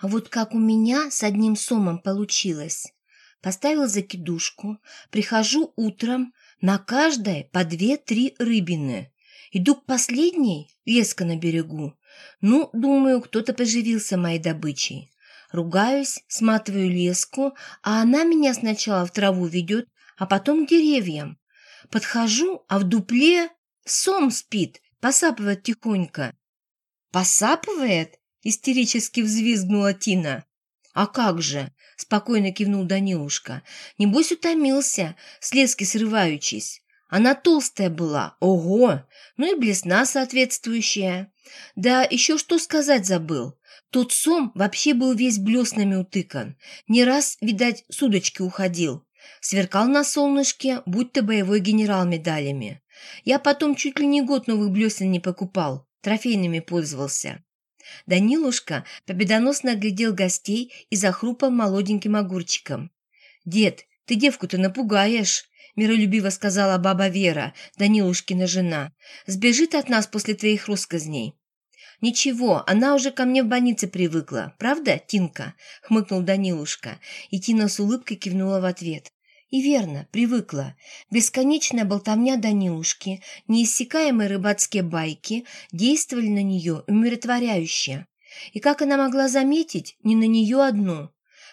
А вот как у меня с одним сомом получилось. Поставил закидушку, прихожу утром, на каждой по две-три рыбины. Иду к последней, леска на берегу. Ну, думаю, кто-то поживился моей добычей. Ругаюсь, сматываю леску, а она меня сначала в траву ведет, а потом к деревьям. Подхожу, а в дупле сом спит, посапывает тихонько. «Посапывает?» – истерически взвизгнула Тина. «А как же?» – спокойно кивнул Данилушка. «Небось утомился, с лески срываючись. Она толстая была, ого! Ну и блесна соответствующая. Да еще что сказать забыл. Тот сом вообще был весь блеснами утыкан. Не раз, видать, с удочки уходил. Сверкал на солнышке, будто боевой генерал медалями. Я потом чуть ли не год новых блесен не покупал, трофейными пользовался. Данилушка победоносно оглядел гостей и захрупал молоденьким огурчиком. «Дед, ты девку-то напугаешь!» — миролюбиво сказала баба Вера, Данилушкина жена. «Сбежит от нас после твоих росказней». «Ничего, она уже ко мне в больнице привыкла, правда, Тинка?» — хмыкнул Данилушка, и Тина с улыбкой кивнула в ответ. И верно, привыкла. Бесконечная болтовня Данилушки, неиссякаемые рыбацкие байки действовали на нее умиротворяюще. И как она могла заметить, не на нее одну.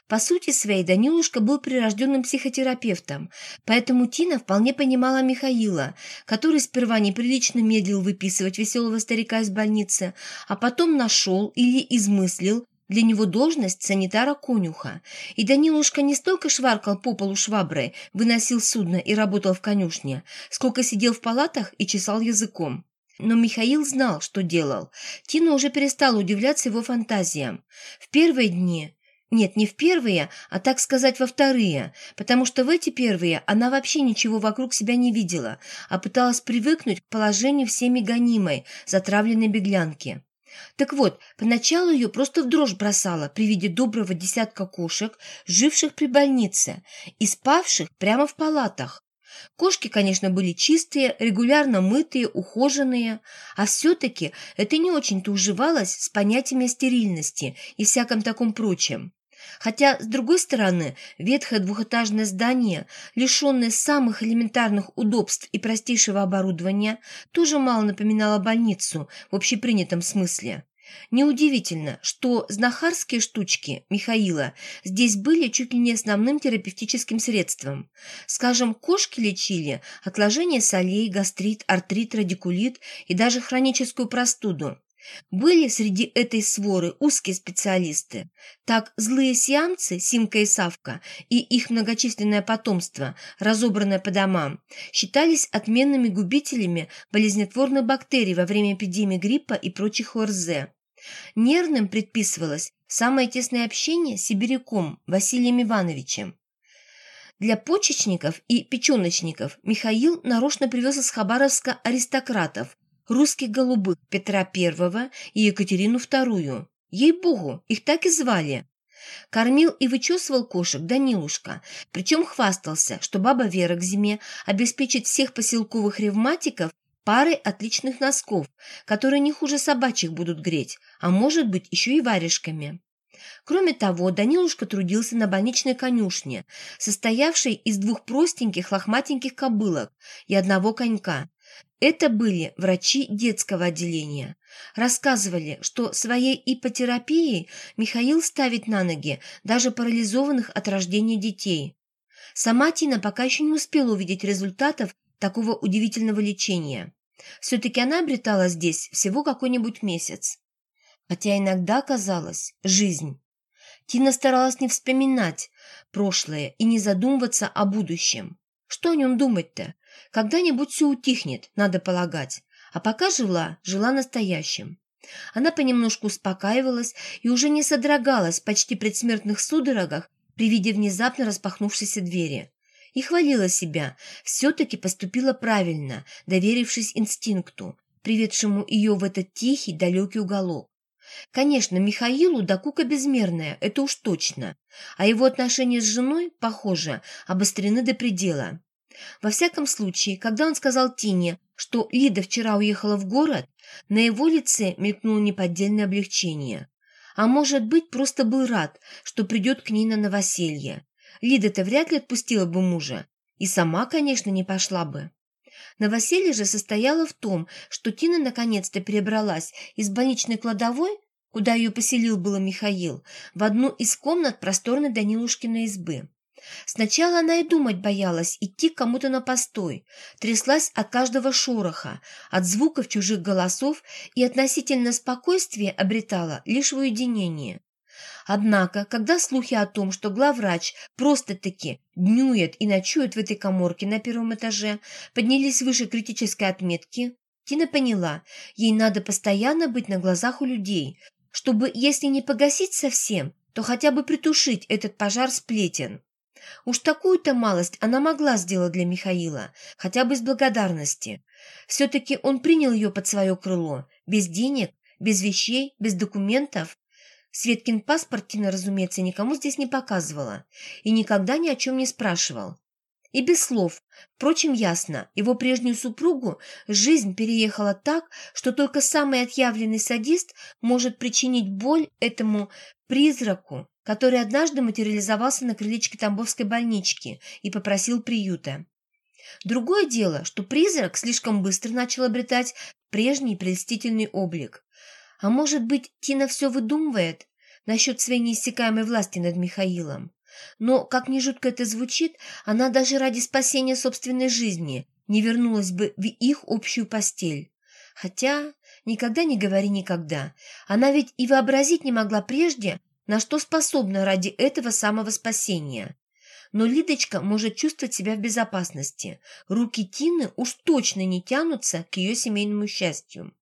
По сути своей Данилушка был прирожденным психотерапевтом, поэтому Тина вполне понимала Михаила, который сперва неприлично медлил выписывать веселого старика из больницы, а потом нашел или измыслил для него должность санитара-конюха, и Данилушка не столько шваркал по полу шваброй, выносил судно и работал в конюшне, сколько сидел в палатах и чесал языком. Но Михаил знал, что делал. Тина уже перестала удивляться его фантазиям. В первые дни... Нет, не в первые, а, так сказать, во вторые, потому что в эти первые она вообще ничего вокруг себя не видела, а пыталась привыкнуть к положению всеми гонимой, затравленной беглянки. Так вот, поначалу ее просто в дрожь бросало при виде доброго десятка кошек, живших при больнице и спавших прямо в палатах. Кошки, конечно, были чистые, регулярно мытые, ухоженные, а все-таки это не очень-то уживалось с понятиями стерильности и всяком таком прочем. Хотя, с другой стороны, ветхое двухэтажное здание, лишенное самых элементарных удобств и простейшего оборудования, тоже мало напоминало больницу в общепринятом смысле. Неудивительно, что знахарские штучки Михаила здесь были чуть ли не основным терапевтическим средством. Скажем, кошки лечили отложение солей, гастрит, артрит, радикулит и даже хроническую простуду. Были среди этой своры узкие специалисты. Так злые сиамцы, Симка и Савка, и их многочисленное потомство, разобранное по домам, считались отменными губителями болезнетворных бактерий во время эпидемии гриппа и прочих ОРЗ. Нервным предписывалось самое тесное общение с сибиряком Василием Ивановичем. Для почечников и печеночников Михаил нарочно привез из Хабаровска аристократов, русских голубых Петра I и Екатерину II. Ей-богу, их так и звали. Кормил и вычесывал кошек Данилушка, причем хвастался, что баба Вера к зиме обеспечит всех поселковых ревматиков парой отличных носков, которые не хуже собачьих будут греть, а может быть еще и варежками. Кроме того, Данилушка трудился на больничной конюшне, состоявшей из двух простеньких лохматеньких кобылок и одного конька. Это были врачи детского отделения. Рассказывали, что своей ипотерапией Михаил ставит на ноги даже парализованных от рождения детей. Сама Тина пока еще не успела увидеть результатов такого удивительного лечения. Все-таки она обретала здесь всего какой-нибудь месяц. Хотя иногда казалось жизнь. Тина старалась не вспоминать прошлое и не задумываться о будущем. Что о нем думать-то? Когда-нибудь все утихнет, надо полагать. А пока жила, жила настоящим. Она понемножку успокаивалась и уже не содрогалась почти предсмертных судорогах при виде внезапно распахнувшейся двери. И хвалила себя, все-таки поступила правильно, доверившись инстинкту, приведшему ее в этот тихий, далекий уголок. Конечно, Михаилу докука безмерная, это уж точно, а его отношения с женой, похоже, обострены до предела. Во всяком случае, когда он сказал Тине, что Лида вчера уехала в город, на его лице мелькнуло неподдельное облегчение. А может быть, просто был рад, что придет к ней на новоселье. Лида-то вряд ли отпустила бы мужа. И сама, конечно, не пошла бы. Новоселье же состояло в том, что Тина наконец-то перебралась из больничной кладовой, куда ее поселил было Михаил, в одну из комнат просторной Данилушкиной избы. Сначала она и думать боялась идти кому-то на постой, тряслась от каждого шороха, от звуков чужих голосов и относительно спокойствия обретала лишь в уединении. Однако, когда слухи о том, что главврач просто-таки днюет и ночует в этой коморке на первом этаже, поднялись выше критической отметки, Тина поняла, ей надо постоянно быть на глазах у людей, чтобы, если не погасить совсем, то хотя бы притушить этот пожар сплетен. Уж такую-то малость она могла сделать для Михаила, хотя бы из благодарности. Все-таки он принял ее под свое крыло, без денег, без вещей, без документов. Светкин паспорт Тина, разумеется, никому здесь не показывала и никогда ни о чем не спрашивал. И без слов. Впрочем, ясно, его прежнюю супругу жизнь переехала так, что только самый отъявленный садист может причинить боль этому призраку, который однажды материализовался на крылечке Тамбовской больнички и попросил приюта. Другое дело, что призрак слишком быстро начал обретать прежний прелестительный облик. А может быть, Тина все выдумывает насчет своей неиссякаемой власти над Михаилом? Но, как ни жутко это звучит, она даже ради спасения собственной жизни не вернулась бы в их общую постель. Хотя, никогда не говори никогда, она ведь и вообразить не могла прежде, на что способна ради этого самого спасения. Но Лидочка может чувствовать себя в безопасности. Руки Тины уж точно не тянутся к ее семейному счастью.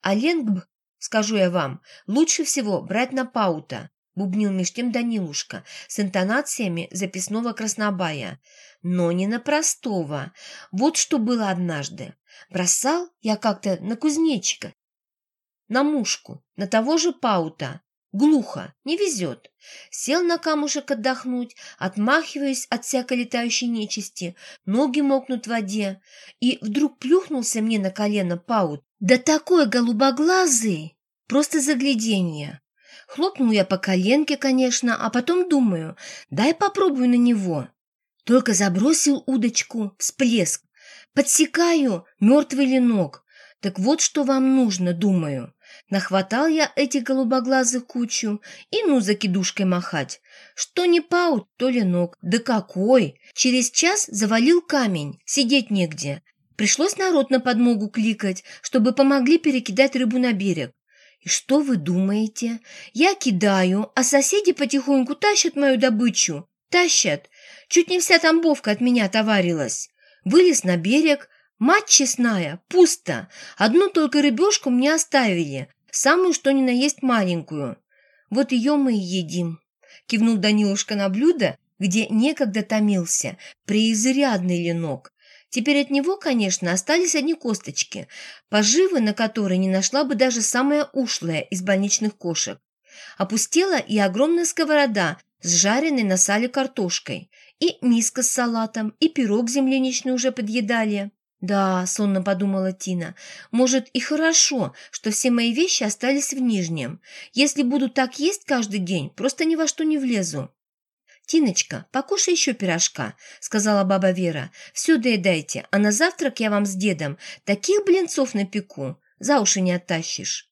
А Ленгб, скажу я вам, лучше всего брать на паута, бубнил меж тем Данилушка с интонациями записного краснобая. Но не на простого. Вот что было однажды. Бросал я как-то на кузнечика, на мушку, на того же паута. Глухо, не везет. Сел на камушек отдохнуть, отмахиваясь от всякой летающей нечисти, ноги мокнут в воде, и вдруг плюхнулся мне на колено паут. Да такой голубоглазый! Просто загляденье. Хлопнул я по коленке, конечно, а потом думаю, дай попробую на него. Только забросил удочку, всплеск. Подсекаю мертвый ленок. Так вот, что вам нужно, думаю. Нахватал я этих голубоглазых кучу и ну за кидушкой махать. Что не паут, то ленок. Да какой! Через час завалил камень, сидеть негде. Пришлось народ на подмогу кликать, чтобы помогли перекидать рыбу на берег. И что вы думаете? Я кидаю, а соседи потихоньку тащат мою добычу. Тащат. Чуть не вся тамбовка от меня товарилась. Вылез на берег. Мать честная, пусто. Одну только рыбешку мне оставили. Самую, что ни на есть, маленькую. Вот ее мы и едим. Кивнул Данилушка на блюдо, где некогда томился преизрядный ленок. Теперь от него, конечно, остались одни косточки, поживы на которые не нашла бы даже самая ушлая из больничных кошек. Опустела и огромная сковорода с жареной на сале картошкой, и миска с салатом, и пирог земляничный уже подъедали. «Да», — сонно подумала Тина, — «может, и хорошо, что все мои вещи остались в Нижнем. Если буду так есть каждый день, просто ни во что не влезу». «Тиночка, покушай еще пирожка», — сказала баба Вера. «Все доедайте, а на завтрак я вам с дедом таких блинцов напеку, за уши не оттащишь».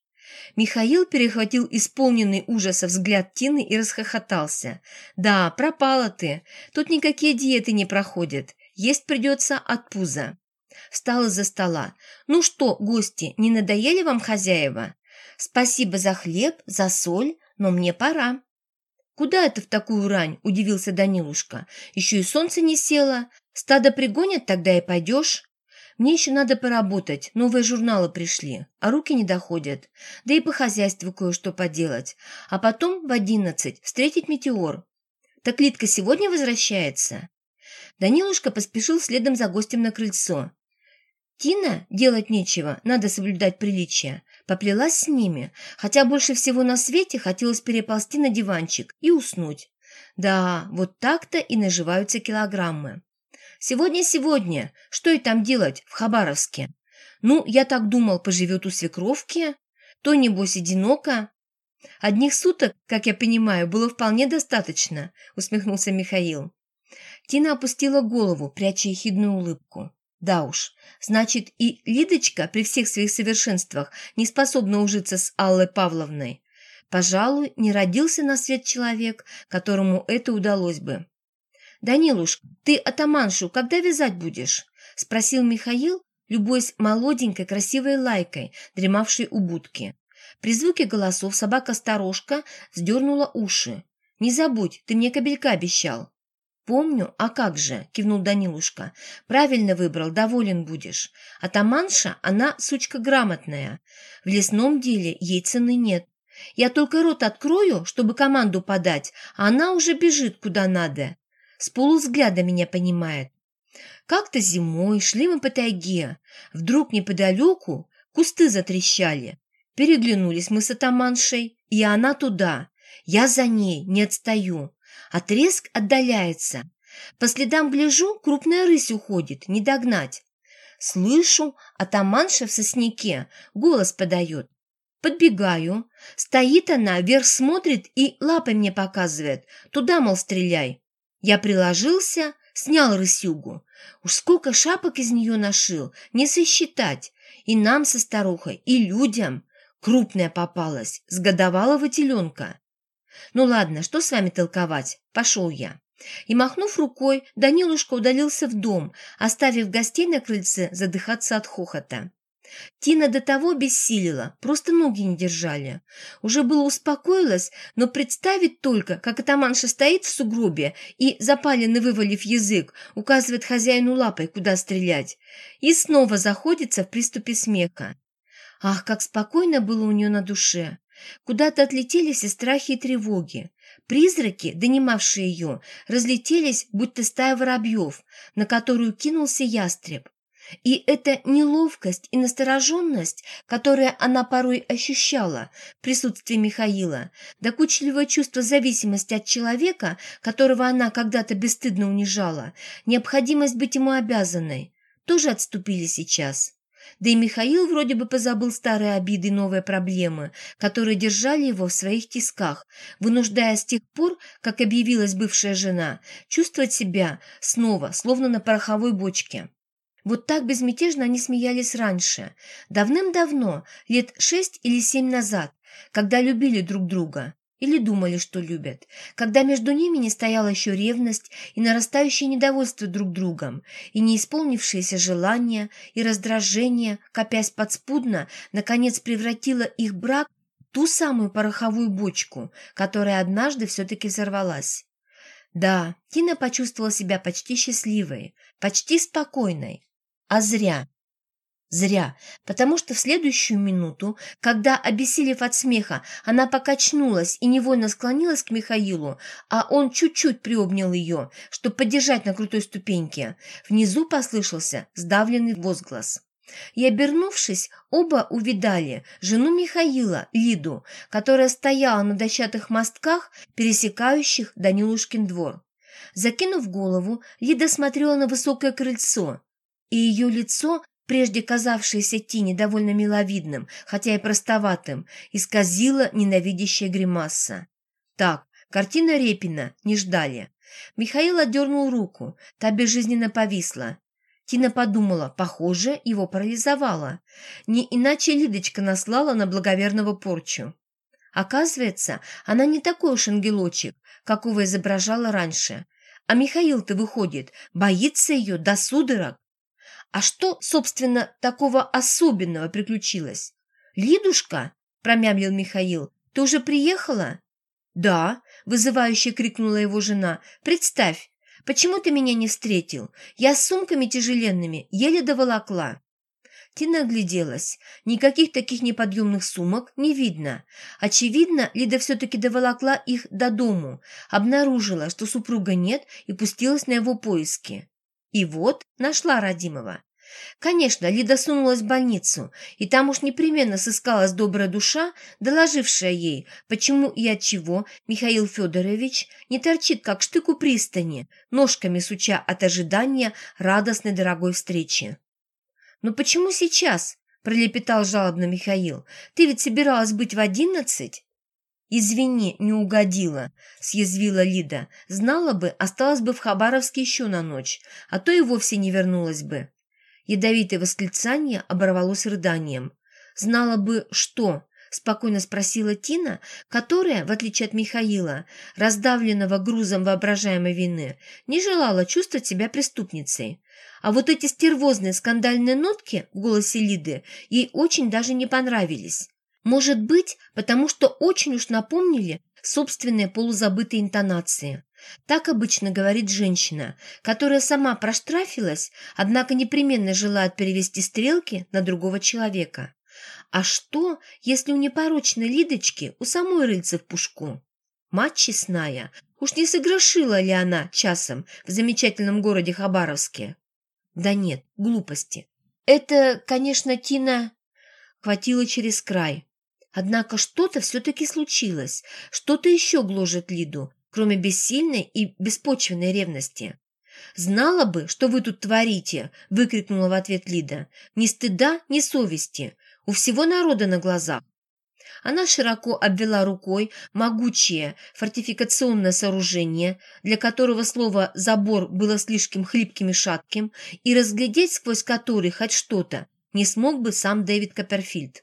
Михаил перехватил исполненный ужаса взгляд Тины и расхохотался. «Да, пропала ты. Тут никакие диеты не проходят. Есть придется от пуза». Встал из-за стола. «Ну что, гости, не надоели вам хозяева? Спасибо за хлеб, за соль, но мне пора». «Куда это в такую рань?» – удивился Данилушка. «Еще и солнце не село. Стадо пригонят, тогда и пойдешь». «Мне еще надо поработать, новые журналы пришли, а руки не доходят. Да и по хозяйству кое-что поделать. А потом в одиннадцать встретить метеор». «Так Литка сегодня возвращается?» Данилушка поспешил следом за гостем на крыльцо. Тина, делать нечего, надо соблюдать приличия, поплелась с ними, хотя больше всего на свете хотелось переползти на диванчик и уснуть. Да, вот так-то и наживаются килограммы. Сегодня-сегодня, что и там делать в Хабаровске? Ну, я так думал, поживет у свекровки, то, небось, одиноко. Одних суток, как я понимаю, было вполне достаточно, усмехнулся Михаил. Тина опустила голову, пряча ехидную улыбку. Да уж, значит, и Лидочка при всех своих совершенствах не способна ужиться с Аллой Павловной. Пожалуй, не родился на свет человек, которому это удалось бы. «Данилуш, ты атаманшу когда вязать будешь?» – спросил Михаил, любуясь молоденькой красивой лайкой, дремавшей у будки. При звуке голосов собака-сторожка сдернула уши. «Не забудь, ты мне кобелька обещал». «Помню, а как же?» – кивнул Данилушка. «Правильно выбрал, доволен будешь. Атаманша, она сучка грамотная. В лесном деле ей цены нет. Я только рот открою, чтобы команду подать, а она уже бежит куда надо. С полузгляда меня понимает. Как-то зимой шли мы по тайге. Вдруг неподалеку кусты затрещали. Переглянулись мы с атаманшей, и она туда. Я за ней, не отстаю. А треск отдаляется. По следам гляжу, крупная рысь уходит, не догнать. Слышу, атаманша в сосняке голос подает. Подбегаю. Стоит она, вверх смотрит и лапой мне показывает. Туда, мол, стреляй. Я приложился, снял рысюгу. Уж сколько шапок из нее нашил, не сосчитать. И нам со старухой, и людям. Крупная попалась, с годовалого теленка. Ну ладно, что с вами толковать? Пошел я. И, махнув рукой, Данилушка удалился в дом, оставив гостей на крыльце задыхаться от хохота. Тина до того бессилила, просто ноги не держали. Уже было успокоилась, но представить только, как атаманша стоит в сугробе и, запаленно вывалив язык, указывает хозяину лапой, куда стрелять, и снова заходится в приступе смеха. Ах, как спокойно было у нее на душе! Куда-то отлетели все страхи и тревоги. Призраки, донимавшие ее, разлетелись, будто стая воробьев, на которую кинулся ястреб. И эта неловкость и настороженность, которые она порой ощущала в присутствии Михаила, докучливое чувство зависимости от человека, которого она когда-то бесстыдно унижала, необходимость быть ему обязанной, тоже отступили сейчас. Да и Михаил вроде бы позабыл старые обиды и новые проблемы, которые держали его в своих тисках, вынуждая с тех пор, как объявилась бывшая жена, чувствовать себя снова, словно на пороховой бочке. Вот так безмятежно они смеялись раньше, давным-давно, лет шесть или семь назад, когда любили друг друга или думали, что любят, когда между ними не стояла еще ревность и нарастающее недовольство друг другом, и неисполнившиеся желания и раздражение, копясь подспудно, наконец превратило их брак в ту самую пороховую бочку, которая однажды все-таки взорвалась. Да, Тина почувствовала себя почти счастливой, почти спокойной, а зря. Зря, потому что в следующую минуту, когда, обессилев от смеха, она покачнулась и невольно склонилась к Михаилу, а он чуть-чуть приобнял ее, чтобы поддержать на крутой ступеньке, внизу послышался сдавленный возглас. И, обернувшись, оба увидали жену Михаила, Лиду, которая стояла на дощатых мостках, пересекающих Данилушкин двор. Закинув голову, Лида смотрела на высокое крыльцо, и ее лицо, прежде казавшееся Тине довольно миловидным, хотя и простоватым, исказило ненавидящая гримаса. Так, картина Репина не ждали. Михаил отдернул руку, та безжизненно повисла. Тина подумала, похоже, его парализовало. Не иначе Лидочка наслала на благоверного порчу. Оказывается, она не такой уж ангелочек, какого изображала раньше. А Михаил-то, выходит, боится ее до судорог. А что, собственно, такого особенного приключилось? «Лидушка?» – промямлил Михаил. «Ты уже приехала?» «Да», – вызывающе крикнула его жена. «Представь, почему ты меня не встретил? Я с сумками тяжеленными еле доволокла». Тина огляделась. Никаких таких неподъемных сумок не видно. Очевидно, Лида все-таки доволокла их до дому, обнаружила, что супруга нет, и пустилась на его поиски. И вот нашла родимого. Конечно, Лида сунулась в больницу, и там уж непременно сыскалась добрая душа, доложившая ей, почему и от чего Михаил Федорович не торчит, как штык у пристани, ножками суча от ожидания радостной дорогой встречи. «Но почему сейчас?» – пролепетал жалобно Михаил. «Ты ведь собиралась быть в одиннадцать?» «Извини, не угодила», – съязвила Лида. «Знала бы, осталась бы в Хабаровске еще на ночь, а то и вовсе не вернулась бы». Ядовитое восклицание оборвалось рыданием. «Знала бы, что?» – спокойно спросила Тина, которая, в отличие от Михаила, раздавленного грузом воображаемой вины, не желала чувствовать себя преступницей. А вот эти стервозные скандальные нотки в голосе Лиды ей очень даже не понравились. Может быть, потому что очень уж напомнили собственные полузабытые интонации. Так обычно говорит женщина, которая сама проштрафилась, однако непременно желает перевести стрелки на другого человека. А что, если у непорочной Лидочки у самой рыльца в пушку? Мать честная, уж не согрешила ли она часом в замечательном городе Хабаровске? Да нет, глупости. Это, конечно, Тина хватило через край. Однако что-то все-таки случилось, что-то еще гложет Лиду, кроме бессильной и беспочвенной ревности. «Знала бы, что вы тут творите!» – выкрикнула в ответ Лида. «Ни стыда, ни совести. У всего народа на глазах». Она широко обвела рукой могучее фортификационное сооружение, для которого слово «забор» было слишком хлипким и шатким, и разглядеть сквозь который хоть что-то не смог бы сам Дэвид Копперфильд.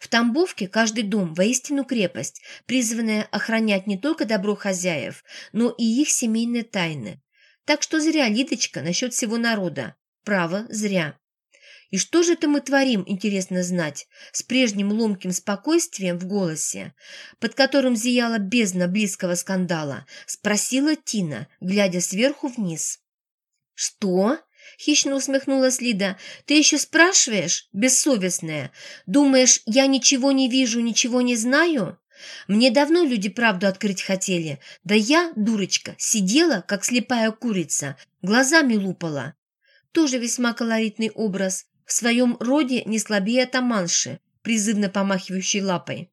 В Тамбовке каждый дом воистину крепость, призванная охранять не только добро хозяев, но и их семейные тайны. Так что зря, Лидочка, насчет всего народа. Право, зря. И что же это мы творим, интересно знать, с прежним ломким спокойствием в голосе, под которым зияла бездна близкого скандала, спросила Тина, глядя сверху вниз. «Что?» — хищно усмехнулась Лида. «Ты еще спрашиваешь, бессовестная? Думаешь, я ничего не вижу, ничего не знаю?» Мне давно люди правду открыть хотели. Да я, дурочка, сидела, как слепая курица, глазами лупала. Тоже весьма колоритный образ, в своем роде не слабее атаманши, призывно помахивающей лапой.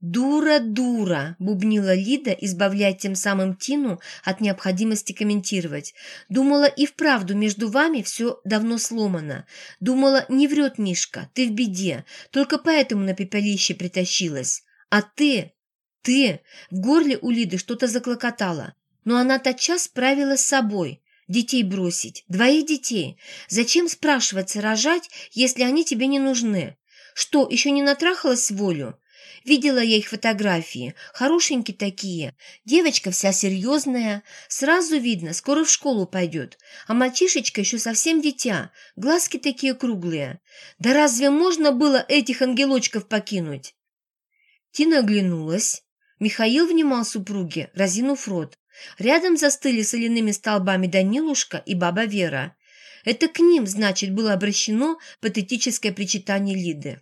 «Дура, дура!» – бубнила Лида, избавляя тем самым Тину от необходимости комментировать. «Думала, и вправду между вами все давно сломано. Думала, не врет Мишка, ты в беде, только поэтому на пепелище притащилась. А ты, ты...» В горле у Лиды что-то заклокотало, но она тотчас справилась с собой. Детей бросить, двоих детей. Зачем спрашиваться рожать, если они тебе не нужны? Что, еще не натрахалась волю? Видела я их фотографии. Хорошенькие такие. Девочка вся серьезная. Сразу видно, скоро в школу пойдет. А мальчишечка еще совсем дитя. Глазки такие круглые. Да разве можно было этих ангелочков покинуть? Тина оглянулась. Михаил внимал супруге, разинув рот. Рядом застыли соляными столбами Данилушка и баба Вера. Это к ним, значит, было обращено патетическое причитание Лиды.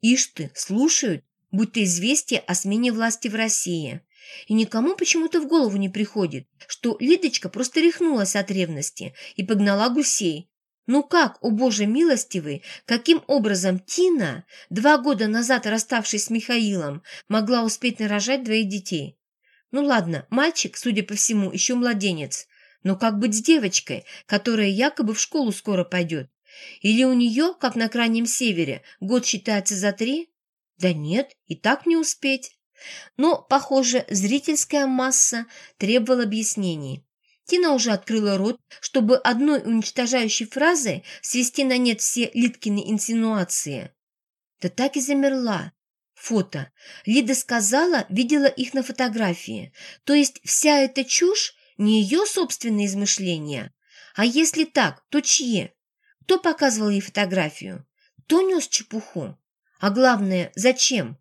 «Ишь ты, слушают, будто известие о смене власти в России. И никому почему-то в голову не приходит, что Лидочка просто рехнулась от ревности и погнала гусей. Ну как, о боже милостивый, каким образом Тина, два года назад расставшись с Михаилом, могла успеть нарожать двоих детей? Ну ладно, мальчик, судя по всему, еще младенец, но как быть с девочкой, которая якобы в школу скоро пойдет? Или у нее, как на Крайнем Севере, год считается за три? Да нет, и так не успеть. Но, похоже, зрительская масса требовала объяснений. Тина уже открыла рот, чтобы одной уничтожающей фразой свести на нет все Литкины инсинуации. Да так и замерла. Фото. Лида сказала, видела их на фотографии. То есть вся эта чушь не ее собственные измышления. А если так, то чьи? Кто показывал ей фотографию? Кто нес чепуху? А главное, зачем?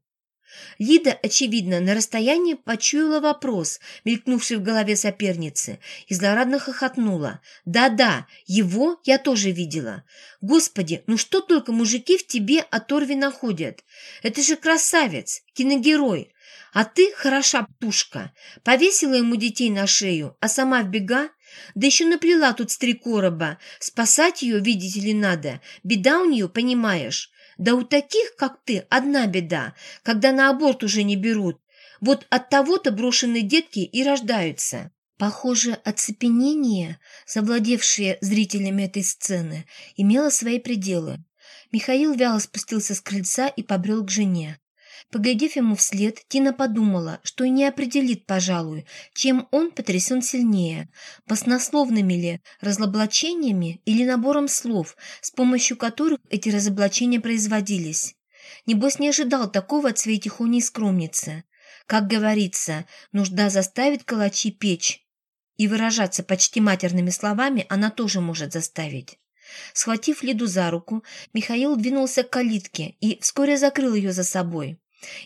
Лида, очевидно, на расстоянии почуяла вопрос, мелькнувший в голове соперницы, и злорадно хохотнула. «Да-да, его я тоже видела. Господи, ну что только мужики в тебе оторви находят? Это же красавец, киногерой. А ты хороша птушка. Повесила ему детей на шею, а сама в бега? Да еще наплела тут с три короба. Спасать ее, видите ли, надо. Беда у нее, понимаешь. Да у таких, как ты, одна беда, когда на аборт уже не берут. Вот от того-то брошенные детки и рождаются. Похоже, оцепенение, завладевшее зрителями этой сцены, имело свои пределы. Михаил вяло спустился с крыльца и побрел к жене. Поглядев ему вслед, Тина подумала, что и не определит, пожалуй, чем он потрясен сильнее, баснословными ли разоблачениями или набором слов, с помощью которых эти разоблачения производились. Небось, не ожидал такого от своей тихоней скромницы. Как говорится, нужда заставит калачи печь. И выражаться почти матерными словами она тоже может заставить. Схватив Лиду за руку, Михаил двинулся к калитке и вскоре закрыл ее за собой.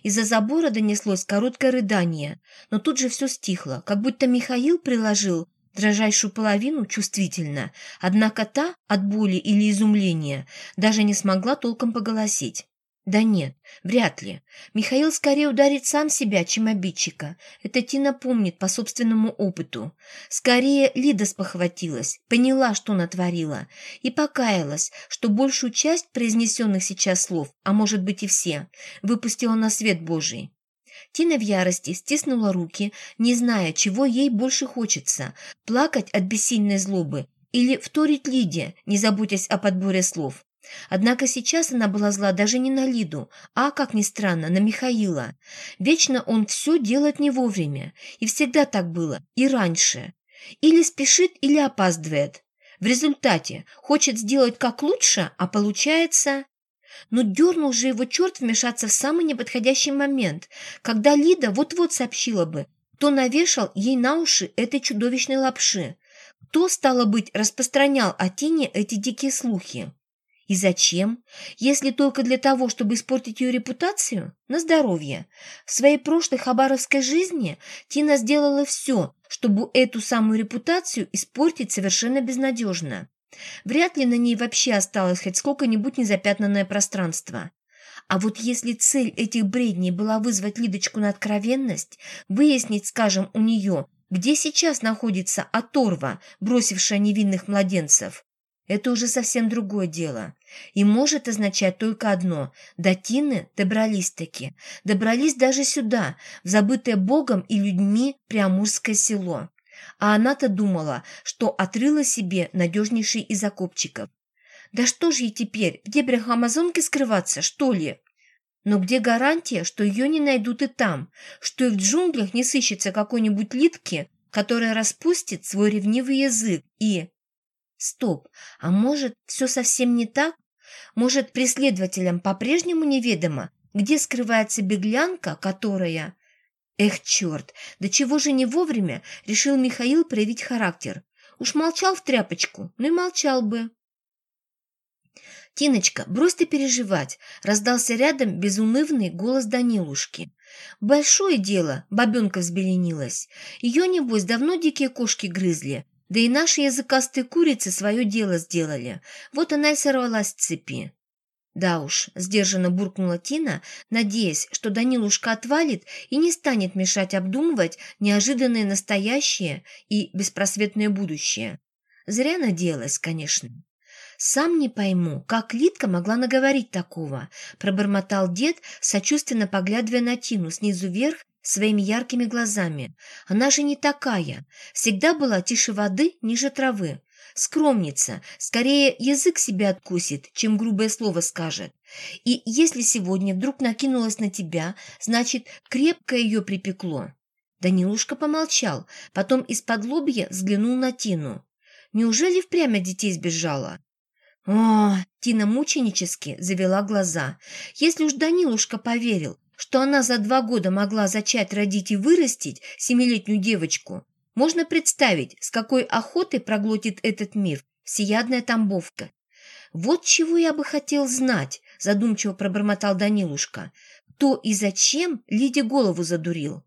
Из-за забора донеслось короткое рыдание, но тут же все стихло, как будто Михаил приложил дрожайшую половину чувствительно, однако та от боли или изумления даже не смогла толком поголосить. Да нет, вряд ли. Михаил скорее ударит сам себя, чем обидчика. Это Тина помнит по собственному опыту. Скорее Лида спохватилась, поняла, что натворила, и покаялась, что большую часть произнесенных сейчас слов, а может быть и все, выпустила на свет Божий. Тина в ярости стиснула руки, не зная, чего ей больше хочется – плакать от бессильной злобы или вторить Лиде, не заботясь о подборе слов. Однако сейчас она была зла даже не на Лиду, а, как ни странно, на Михаила. Вечно он все делает не вовремя, и всегда так было, и раньше. Или спешит, или опаздывает. В результате хочет сделать как лучше, а получается... Но дернул же его черт вмешаться в самый неподходящий момент, когда Лида вот-вот сообщила бы, кто навешал ей на уши этой чудовищной лапши, кто, стало быть, распространял о тени эти дикие слухи. И зачем? Если только для того, чтобы испортить ее репутацию? На здоровье. В своей прошлой хабаровской жизни Тина сделала все, чтобы эту самую репутацию испортить совершенно безнадежно. Вряд ли на ней вообще осталось хоть сколько-нибудь незапятнанное пространство. А вот если цель этих бредней была вызвать Лидочку на откровенность, выяснить, скажем, у нее, где сейчас находится оторва, бросившая невинных младенцев, это уже совсем другое дело. И может означать только одно – до Тины добрались-таки. Добрались даже сюда, в забытое Богом и людьми Приамурское село. А она-то думала, что отрыла себе надежнейший из окопчиков. Да что же ей теперь, в дебрях Амазонки скрываться, что ли? Но где гарантия, что ее не найдут и там, что и в джунглях не сыщется какой-нибудь литки, которая распустит свой ревнивый язык и... Стоп, а может, все совсем не так? Может, преследователям по-прежнему неведомо, где скрывается беглянка, которая... Эх, черт, до чего же не вовремя решил Михаил проявить характер. Уж молчал в тряпочку, ну и молчал бы. «Тиночка, брось ты переживать!» — раздался рядом безунывный голос Данилушки. «Большое дело!» — бабенка взбеленилась. «Ее, небось, давно дикие кошки грызли. Да и наши языкастые курицы свое дело сделали. Вот она и сорвалась с цепи. Да уж, сдержанно буркнула Тина, надеясь, что Данилушка отвалит и не станет мешать обдумывать неожиданное настоящее и беспросветное будущее. Зря надеялась, конечно. «Сам не пойму, как Литка могла наговорить такого», – пробормотал дед, сочувственно поглядывая на Тину снизу вверх своими яркими глазами. Она же не такая. Всегда была тише воды, ниже травы. Скромница, скорее язык себя откусит, чем грубое слово скажет. И если сегодня вдруг накинулась на тебя, значит, крепко ее припекло. Данилушка помолчал, потом из-под лобья взглянул на Тину. Неужели впрямь от детей сбежала? О, Тина мученически завела глаза. Если уж Данилушка поверил, что она за два года могла зачать, родить и вырастить семилетнюю девочку, можно представить, с какой охотой проглотит этот миф всеядная тамбовка. «Вот чего я бы хотел знать», – задумчиво пробормотал Данилушка. «Кто и зачем Лиде голову задурил?»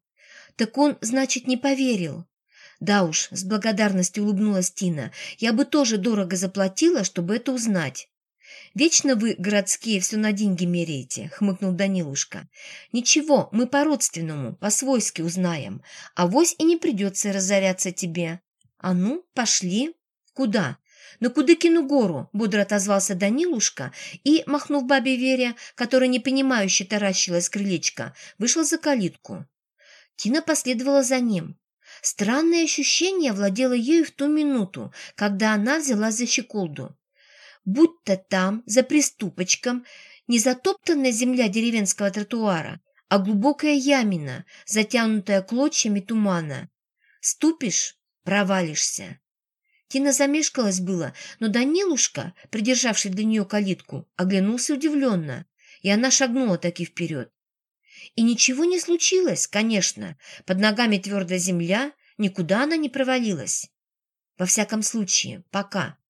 «Так он, значит, не поверил». «Да уж», – с благодарностью улыбнулась Тина, – «я бы тоже дорого заплатила, чтобы это узнать». «Вечно вы, городские, все на деньги меряете», — хмыкнул Данилушка. «Ничего, мы по-родственному, по-свойски узнаем. А вось и не придется разоряться тебе». «А ну, пошли». «Куда?» «На Кудыкину гору», — бодро отозвался Данилушка и, махнув бабе Вере, которая непонимающе таращилась с крылечка, вышел за калитку. Тина последовала за ним. Странное ощущение владело ею в ту минуту, когда она взяла за щеколду будто там, за приступочком, не затоптанная земля деревенского тротуара, а глубокая ямина, затянутая клочьями тумана. Ступишь – провалишься. Тина замешкалась было, но Данилушка, придержавший для нее калитку, оглянулся удивленно, и она шагнула таки вперед. И ничего не случилось, конечно. Под ногами твердая земля, никуда она не провалилась. Во всяком случае, пока.